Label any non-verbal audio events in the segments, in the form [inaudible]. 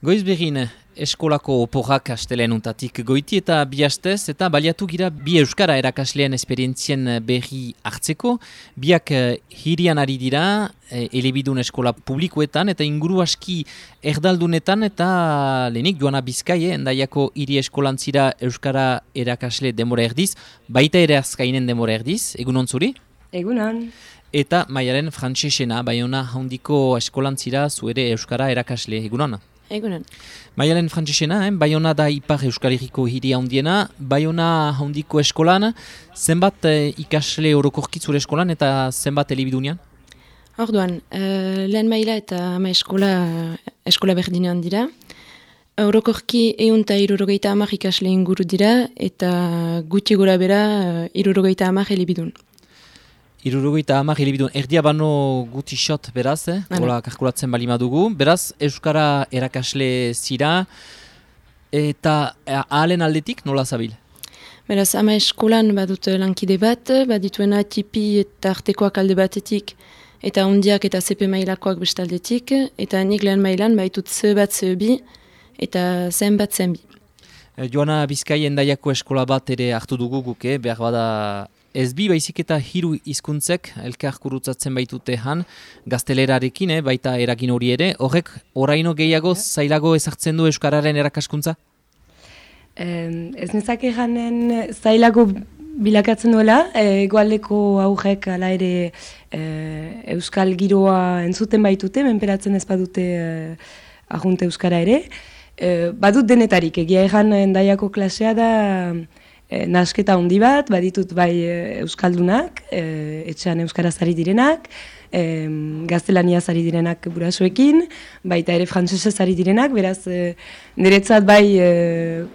Goiz begin, eskolako oporrak astelen untatik goiti eta bi hastez eta baliatu gira bi euskara erakaslean esperientzien berri hartzeko. Biak eh, hirian ari dira, eh, elebidun eskola publikoetan eta inguru aski erdaldunetan eta lehenik joana bizkai, endaiako hiri eskolantzira euskara erakasle demora erdiz, baita ere azkainen demora erdiz, egun ontzuri? Egunan. Eta maialen frantsesena, baiona handiko eskolantzira zuere euskara erakasle, egun Egunen. Maialen frantzisena, eh? Baiona da Ipar Euskal Herriko hiria handiena, Baiona handiko eskolan, zenbat eh, ikasle orokorkitzure eskolan eta zenbat elibidunean? Orduan, uh, lehen maila eta ama eskola, eskola berdinean dira. Orokorki egun eta irurogeita amak ikasle inguru dira eta gutxi gura bera uh, irurogeita amak elibidun. Irurugoita amak hilibidun, erdia bano guti xot beraz, eh? Hola, kalkulatzen bali madugu. Beraz, Euskara erakasle zira, eta eh, ahalen aldetik nola zabil? Beraz, ama eskolan badut lankide bat, badituena tipi eta artekoak alde batetik, eta ondiak eta zepe mailakoak bestaldetik, eta nik lehen mailan baitut ze bat ze bi, eta zen bat zen bi. Eh, Joana Bizkai endaiako eskola bat ere hartu dugu guke, behar bada Ez bi baizik eta hiru hizkuntzek elkar kurutzatzen baitute han gaztelerarekin, eh, baita eragin hori ere. Horrek, oraino gehiago zailago ezartzen du Euskararen erakaskuntza? Eh, ez nezake janen zailago bilakatzen duela, eh, egualdeko aurrek ala ere eh, Euskal giroa entzuten baitute, menperatzen ez badute eh, ahunte Euskara ere. Eh, badut denetarik, egia egan endaiako klasea da e, nasketa handi bat, baditut bai e, euskaldunak, e, etxean euskaraz ari direnak, e, gaztelania ari direnak burasoekin, baita ere frantsesez ari direnak, beraz e, niretzat bai e,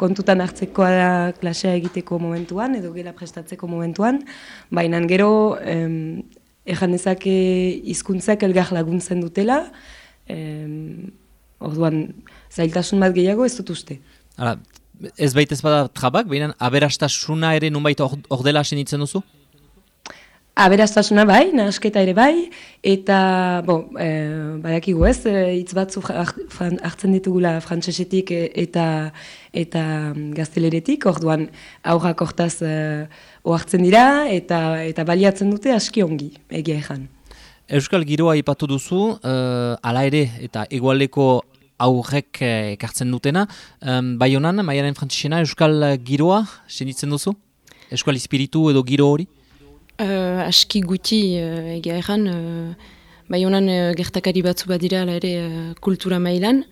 kontutan hartzekoa da klasea egiteko momentuan edo gela prestatzeko momentuan, baina gero ejan dezake hizkuntzak elgar laguntzen dutela, e, orduan zailtasun bat gehiago ez dut uste. Hala, ez baita ez bada trabak, behinan aberastasuna ere nun baita ordela senitzen duzu? Aberastasuna bai, nahasketa ere bai, eta, bo, e, baiakigu ez, e, hitz batzu hartzen ditugula frantsesetik e, eta eta gazteleretik, orduan aurrak hortaz e, ohartzen dira, eta eta baliatzen dute aski ongi, egia ezan. Euskal Giroa ipatu duzu, e, ala ere, eta egualeko aurrek eh, ekartzen dutena. Um, bai honan, maiaren frantzisena, Euskal Giroa, senditzen duzu? Euskal Espiritu edo Giro hori? Uh, aski guti uh, egia erran, uh, bai honan uh, gertakari batzu badira ere uh, kultura mailan.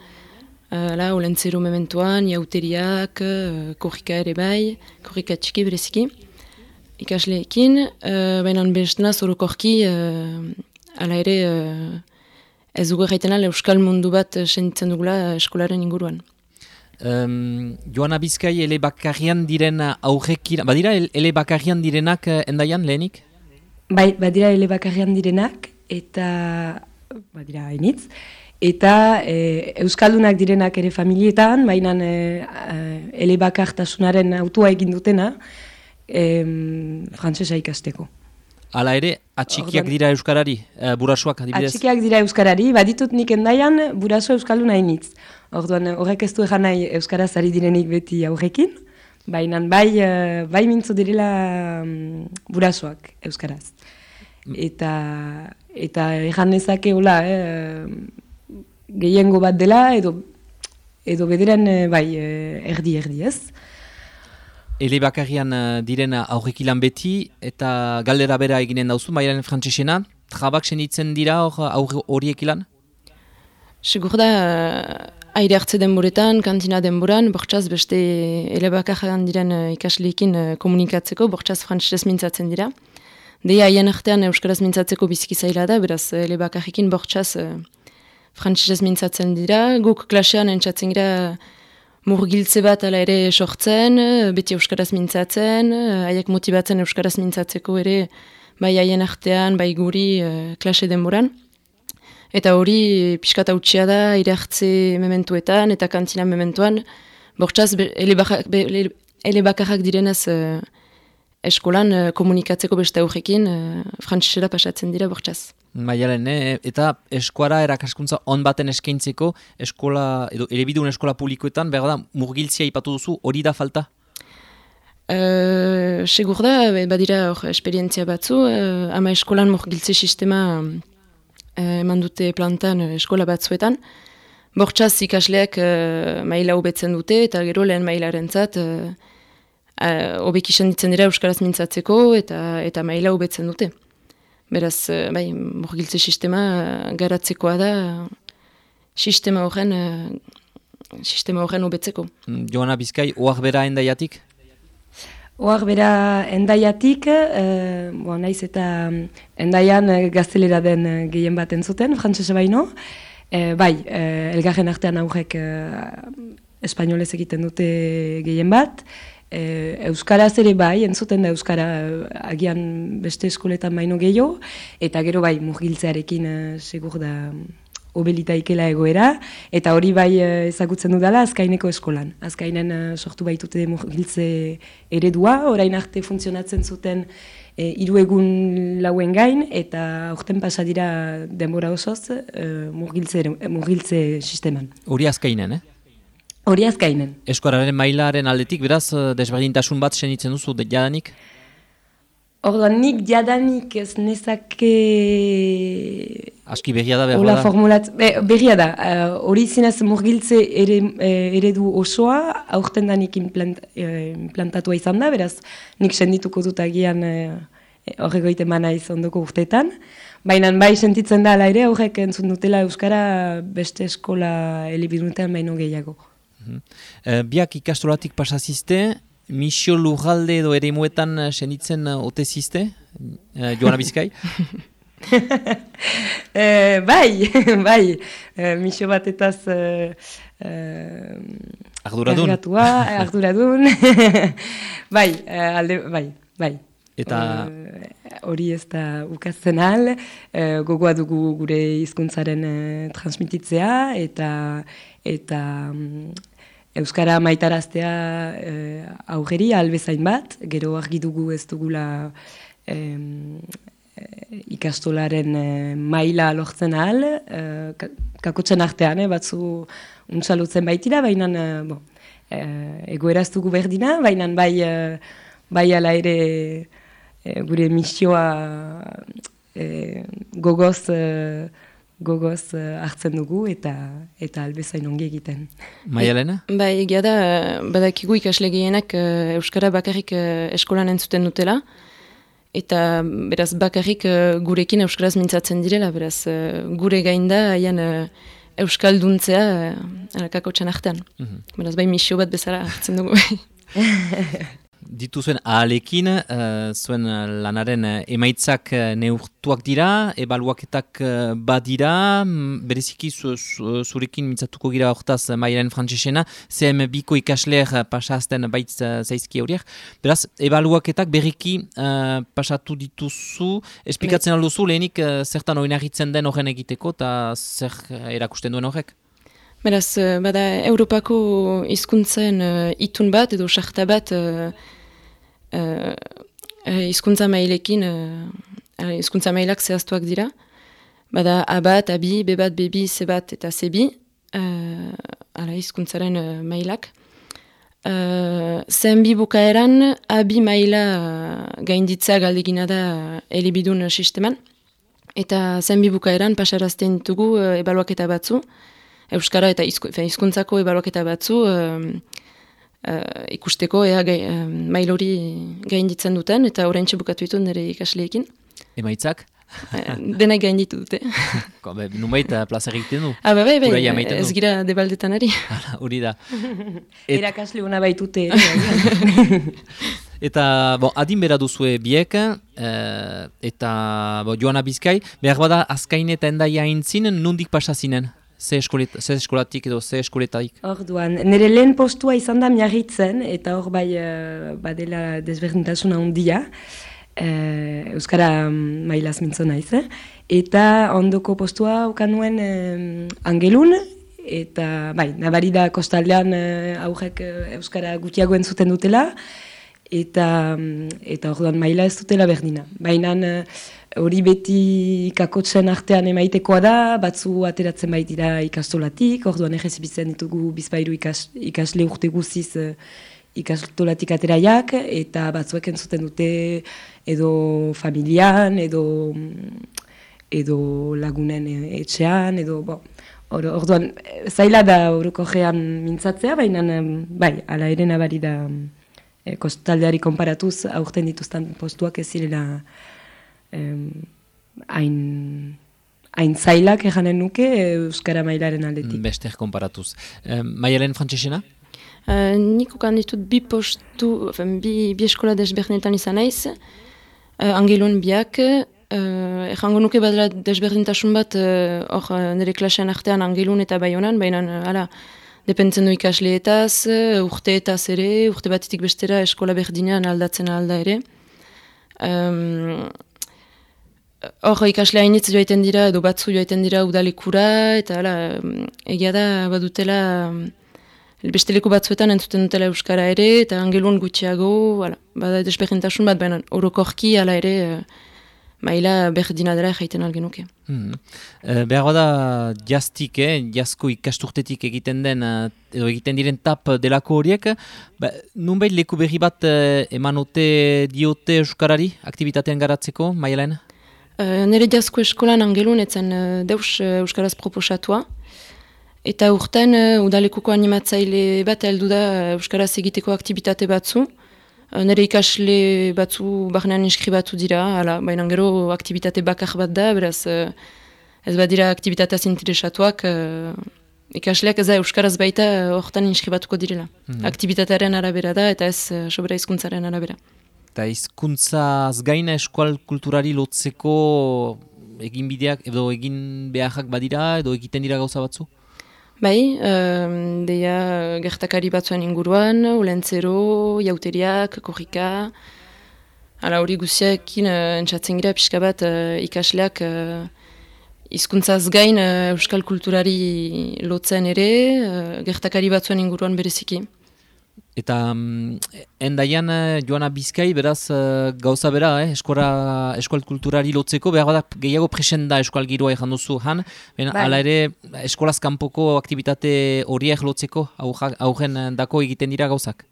Uh, la, olentzero mementuan, jauteriak, uh, korrika ere bai, korrika txiki bereziki. Ikasleekin, uh, baina bestena zorokorki, uh, ala ere, ez dugu gaiten euskal mundu bat eh, senditzen dugula eh, eskolaren inguruan. Um, Joana Bizkai ele bakarrian diren aurrekin, badira ele bakarrian direnak eh, endaian lehenik? Bai, badira ele bakarrian direnak eta badira hainitz. Eta e, Euskaldunak direnak ere familietan, baina e, ele bakartasunaren autua egin dutena e, frantzesa ikasteko. Hala ere, atxikiak dira euskarari, e, burasuak adibidez? Atxikiak dira euskarari, baditut nik endaian buraso euskalu nahi nitz. Orduan, horrek ez du egan nahi euskaraz ari direnik beti aurrekin, baina bai, uh, bai mintzo direla um, burasoak euskaraz. Mm. Eta, eta egan nezake hola, eh, gehiengo bat dela, edo, edo bederen eh, bai, erdi-erdi ez. Ele bakarrian uh, diren aurrekilan beti eta galdera bera eginen dauzu, maialen frantzisena, trabak senitzen dira hor horiek ilan? Segur da, uh, aire hartze denboretan, kantina denboran, bortxaz beste ele bakarrian diren uh, ikasleekin komunikatzeko, bortxaz frantzisez mintzatzen dira. Deia haien artean Euskaraz mintzatzeko biziki zaila da, beraz ele uh, frantzisez mintzatzen dira, guk klasean entzatzen gira murgiltze bat ala ere sortzen, beti euskaraz mintzatzen, haiek motibatzen euskaraz mintzatzeko ere bai haien artean, bai guri uh, klase denboran. Eta hori pixkat hautsia da, ire hartze mementuetan eta kantina mementuan, bortxaz, ele, bakarrak direnez eskolan komunikatzeko beste aurrekin, uh, pasatzen dira bortxaz. Maialen, eh? eta eskuara erakaskuntza on baten eskaintzeko eskola, edo elebidun eskola publikoetan, behar da, murgiltzia ipatu duzu, hori da falta? Uh, Segur da, badira hor esperientzia batzu, uh, ama eskolan murgiltze sistema uh, eman dute plantan eskola batzuetan. Bortxaz ikasleak uh, maila hobetzen dute, eta gero lehen mailaren zat, uh, uh, dira Euskaraz mintzatzeko, eta, eta maila hobetzen dute. Beraz, eh, bai, morgiltze sistema eh, garatzekoa da sistema horren eh, sistema horren ubetzeko. Mm, Joana Bizkai, oak bera endaiatik? Oak bera endaiatik, e, bo, naiz eta endaian gaztelera den gehien bat entzuten, frantzese baino. E, bai, e, elgarren artean aurrek e, espainolez egiten dute gehien bat, E, Euskaraz ere bai, entzuten da Euskara agian beste eskoletan baino gehiago, eta gero bai, murgiltzearekin e, segur da obelita ikela egoera, eta hori bai e, ezagutzen dudala azkaineko eskolan. Azkainen e, sortu baitute murgiltze eredua, orain arte funtzionatzen zuten e, iru egun lauen gain, eta orten pasa denbora osoz e, murgiltze, murgiltze sisteman. Hori azkainen, eh? Hori azkainen. Eskuararen mailaren aldetik, beraz, eh, desberdintasun bat senitzen duzu, de jadanik? Orduan, nik jadanik ez nezake... Aski berria da, berria da? Formulat... Be, berria da. Uh, hori zinez murgiltze ere, eh, eredu osoa, aurten da nik implant, implantatua izan da, beraz, nik sendituko dut agian horrego ite mana ondoko urteetan. Baina bai sentitzen da, ala ere, aurrek entzun dutela Euskara beste eskola elibirunetan baino gehiago. Uh, biak ikastolatik pasazizte, misio lujalde edo ere muetan uh, senitzen uh, ote zizte, uh, Joana Bizkai? uh, [laughs] bai, [laughs] bai, uh, misio batetaz uh, uh, arduradun. [laughs] arduradun. bai, alde, bai, bai. Eta hori ez da ukatzen al, gogoa dugu gure hizkuntzaren transmititzea, eta eta um, Euskara maitaraztea e, augeri albezain bat, gero argi dugu ez dugula e, ikastolaren e, maila lortzen ahal, e, kakotzen artean, e, batzu untsalutzen baitira, baina e, bo, e, egoeraz dugu berdina, baina bai, e, bai ala ere e, gure misioa e, gogoz gogoz uh, hartzen dugu eta eta albezain ongi egiten. Maialena? Ba, egia da, badakigu ikasle gehienak uh, Euskara bakarrik uh, eskolan entzuten dutela, eta beraz bakarrik uh, gurekin Euskaraz mintzatzen direla, beraz uh, gure gainda haien uh, Euskalduntzea uh, kako txan artean. Mhm. Beraz, bai misio bat bezala hartzen dugu. [laughs] ditu zuen ahalekin, uh, zuen lanaren uh, emaitzak uh, neurtuak dira, ebaluaketak badira, bereziki zu, zu, zurekin mitzatuko gira hortaz maialen frantzesena, CM biko ikasleer pasazten baitz zaizki horiek. Beraz, ebaluaketak berriki uh, pasatu dituzu, esplikatzen alduzu lehenik uh, zertan oinarritzen den horren egiteko eta zer erakusten duen horrek? Beraz, bada, Europako hizkuntzen uh, itun bat edo sarta bat uh, izkuntza mailekin, uh, izkuntza mailak zehaztuak dira. Bada A bat, A bi, B bat, B bi, C bat eta C bi, uh, uh, mailak. Uh, zen bi bukaeran, A bi maila uh, gainditza galdegina da uh, elibidun sisteman. Eta zen bi bukaeran pasarazten ditugu uh, ebaluaketa batzu, Euskara eta izkuntzako ebaluaketa batzu, uh, ikusteko ea gai, uh, mail hori gainditzen duten, eta orain bukatu ditu nire ikasleekin. Emaitzak? Uh, dena gainditu dute. [laughs] Numait plaza egiten du? Ah, bai, bai, bai ez gira debaldetan ari. [laughs] Hori da. [laughs] Et... Erakasle hona baitute. eta, bon, adin bera duzue biek, eta bo, Joana Bizkai, behar bada azkain eta endaia intzinen, nundik pasazinen? Ze, eskolet, ze eskolatik edo ze eskoletaik? Orduan, nire lehen postua izan da miarritzen, eta hor bai uh, badela desberdintasuna handia, uh, Euskara mailaz mintzona naiz, eh? eta ondoko postua ukan nuen angelun, eta bai, nabari da kostaldean uh, aurrek Euskara gutiago entzuten dutela, eta eta orduan maila ez dutela berdina. Baina hori beti kakotzen artean emaitekoa da, batzu ateratzen baitira ikastolatik, orduan egezibitzen ditugu bizpairu ikas, ikasle urte guziz uh, ikastolatik ateraiak, eta batzuek entzuten dute edo familian, edo, edo lagunen etxean, edo, bo, orduan, zaila da horoko gean mintzatzea, baina, bai, ala ere nabari da e, kostaldeari konparatuz aurten dituzten postuak ez zirela hain hain zailak eganen nuke Euskara mailaren aldetik. Beste konparatuz. E, Maialen frantzesena? Uh, nik ukan ditut bi postu, bi, bi eskola desberdinetan izan naiz, uh, angelun biak, Uh, Ejango nuke badela desberdintasun bat hor uh, nire klasean artean angelun eta baionan, baina uh, depentzen du ikasleetaz, urteetaz ere, urte batetik bestera eskola berdinean aldatzen alda ere. Hor ikaslea initz joaiten dira, edo batzu joaiten dira udalekura, eta ala, egia da badutela beste leku batzuetan entzuten dutela Euskara ere, eta angelun gutxiago, ala, bada desberdintasun bat, baina orokorki ala ere maila berdina dela jaiten algenuke. Hmm. E, behar da jaztik, eh, jazko ikasturtetik egiten den, eh, edo egiten diren tap delako horiek, ba, nunbait leku berri bat eh, emanote diote Euskarari, aktivitatean garatzeko, maialen? E, nere jazko eskolan angelun etzen uh, deus Euskaraz proposatua, eta urten udalekuko animatzaile bat heldu da Euskaraz egiteko aktivitate batzu, Eh, nire ikasle batzu barnean inskribatu dira, ala, baina gero aktivitate bakar bat da, beraz eh, ez bat dira aktivitateaz interesatuak, ikasleak ez da Euskaraz baita horretan inskribatuko direla. Mm Aktivitatearen arabera da eta ez sobera izkuntzaren arabera. Eta izkuntza gaina eskual kulturari lotzeko egin bideak edo egin beharrak badira edo egiten dira gauza batzu? Bai, um, deia gertakari batzuen inguruan, ulentzero, jauteriak, korrika, ala hori guziakin uh, entzatzen gira pixka bat uh, ikasleak uh, izkuntzaz gain uh, euskal kulturari lotzen ere, uh, gertakari batzuen inguruan bereziki. Eta um, endaian uh, joana bizkai, beraz uh, gauza bera, eh? Eskora, eskual kulturari lotzeko, behar da gehiago presen da eskual giroa ezan duzu, han? Ben, bai. Ala ere, eskolaz kanpoko aktivitate horiek lotzeko, aurren dako egiten dira gauzak?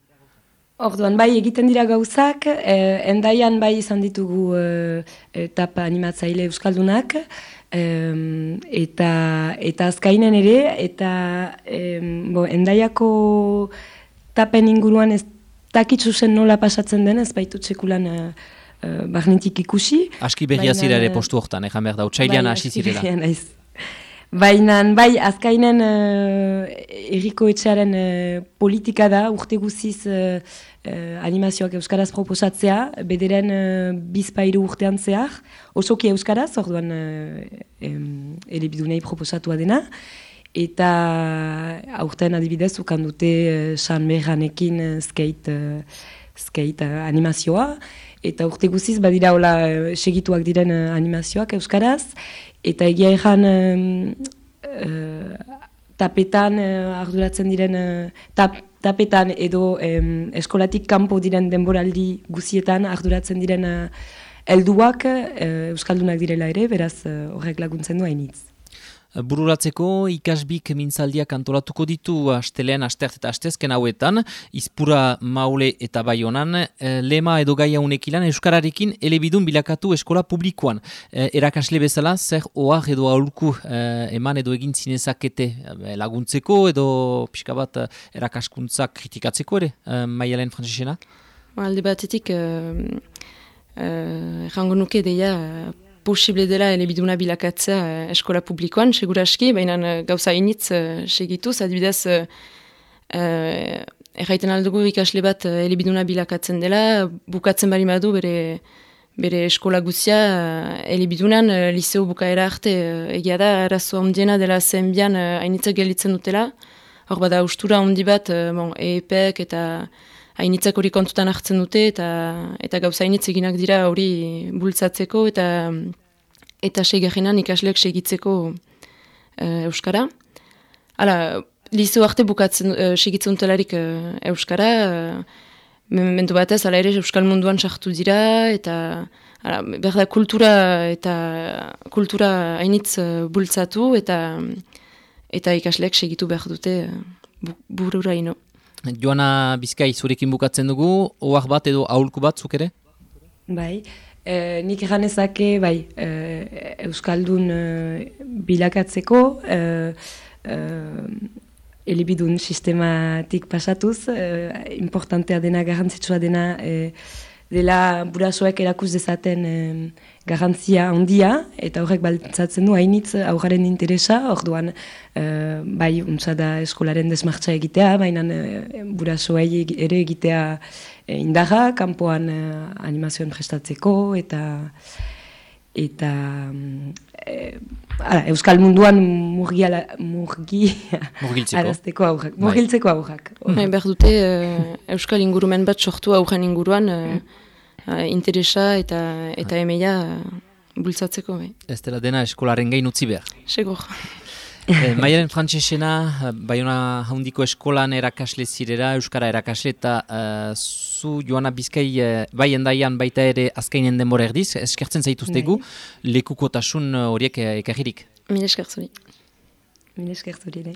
Orduan, bai egiten dira gauzak, eh, endaian bai izan ditugu eh, etapa animatzaile euskaldunak, eh, eta, eta azkainen ere, eta eh, bo, endaiako tapen inguruan ez dakitzu zen nola pasatzen den, ez baitu txekulan uh, uh, ikusi. Aski berria zira ere postu hortan, egan behar da, utxailean bai, hasi zirela. Baina, bai, azkainen uh, erriko etxearen uh, politika da, urte guziz uh, animazioak euskaraz proposatzea, bederen uh, bizpairu urtean zehar, osoki euskaraz, orduan uh, um, ere bidunei proposatua dena, Eta aurten adibidez ukan dute uh, San Berranekin uh, skate, uh, skate animazioa. Eta urte guziz badira hola segituak diren animazioak euskaraz. Eta egia egan tapetan arduratzen diren, tapetan edo eskolatik kanpo diren denboraldi guzietan arduratzen diren helduak euskaldunak direla ere, beraz horrek laguntzen du hainitz. Bururatzeko ikasbik mintzaldiak antolatuko ditu astelean astert eta astezken hauetan, izpura maule eta baionan, e, lema edo gaia unekilan Euskararekin elebidun bilakatu eskola publikoan. E, erakasle bezala, zer oar edo aurku e, eman edo egin zinezakete laguntzeko edo pixka bat erakaskuntza kritikatzeko ere, e, maialen frantzisena? Alde batetik, errango nuke deia posible dela elebiduna bilakatzea uh, eskola publikoan, seguraski, baina uh, gauza initz uh, segituz, adibidez, uh, uh, erraiten aldugu ikasle bat uh, elebiduna bilakatzen dela, bukatzen bali madu bere, bere eskola guzia, uh, elebidunan uh, liceo bukaera arte, uh, egia da, arazo ondiena dela zenbian uh, hainitzak gelitzen dutela, hor bada ustura ondi bat, uh, bon, EEPek eta hainitzak hori kontutan hartzen dute eta eta gauza hainitz eginak dira hori bultzatzeko eta eta segerrenan ikasleak segitzeko uh, Euskara. Hala, lizio arte bukatzen uh, segitzen dutelarik uh, Euskara, uh, Mentu batez, ala ere Euskal Munduan sartu dira, eta ala, berda kultura eta kultura hainitz bultzatu, eta eta ikasleek segitu behar dute uh, burura ino. Joana Bizkai zurekin bukatzen dugu, oak bat edo aholku bat zuk ere? Bai, e, nik eganezake, bai, e, Euskaldun e, bilakatzeko, e, e, elibidun sistematik pasatuz, e, importantea dena, garrantzitsua dena, e, dela burasoek erakuz dezaten e, garrantzia handia, eta horrek baltzatzen du hainitz aurraren interesa, orduan e, bai, untsa da eskolaren desmartza egitea, baina e, burasoei ere egitea e, indarra, kanpoan e, animazioen prestatzeko, eta eta e, ala, Euskal munduan murgi arazteko aurrak, bai. murgiltzeko aurrak. Bai, behar dute Euskal ingurumen bat sortu aurren inguruan interesa eta eta emeia bultzatzeko. Bai. Ez dela dena eskolaren gain utzi behar. Segur. Eh, Maialen Frantzesena, Bayona Haundiko Eskolan erakasle zirera, Euskara erakasle, eta uh, zu Joana Bizkai uh, bai endaian baita ere azkainen denbora erdiz, eskertzen zaituztegu, bai. lekukotasun horiek uh, ekarririk. Mil eskertzuri. Mil eskertzuri,